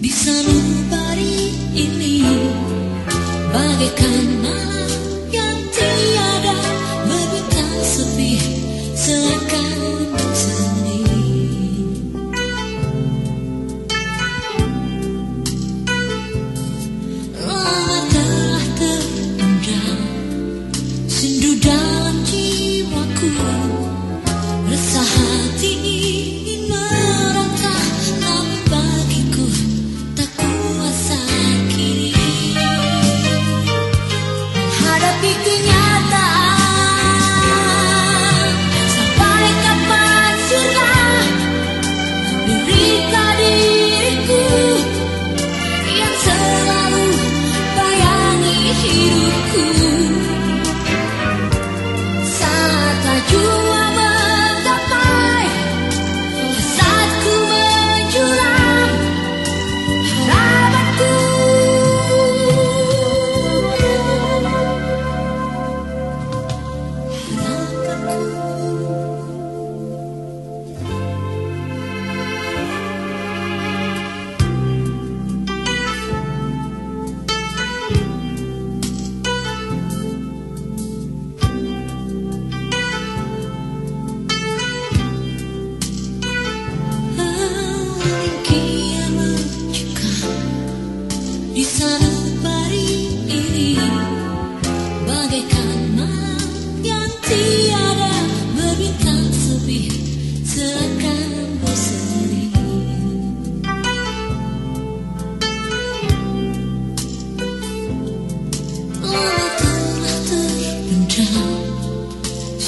Bisa hari ini. Bagaikan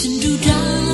心住着。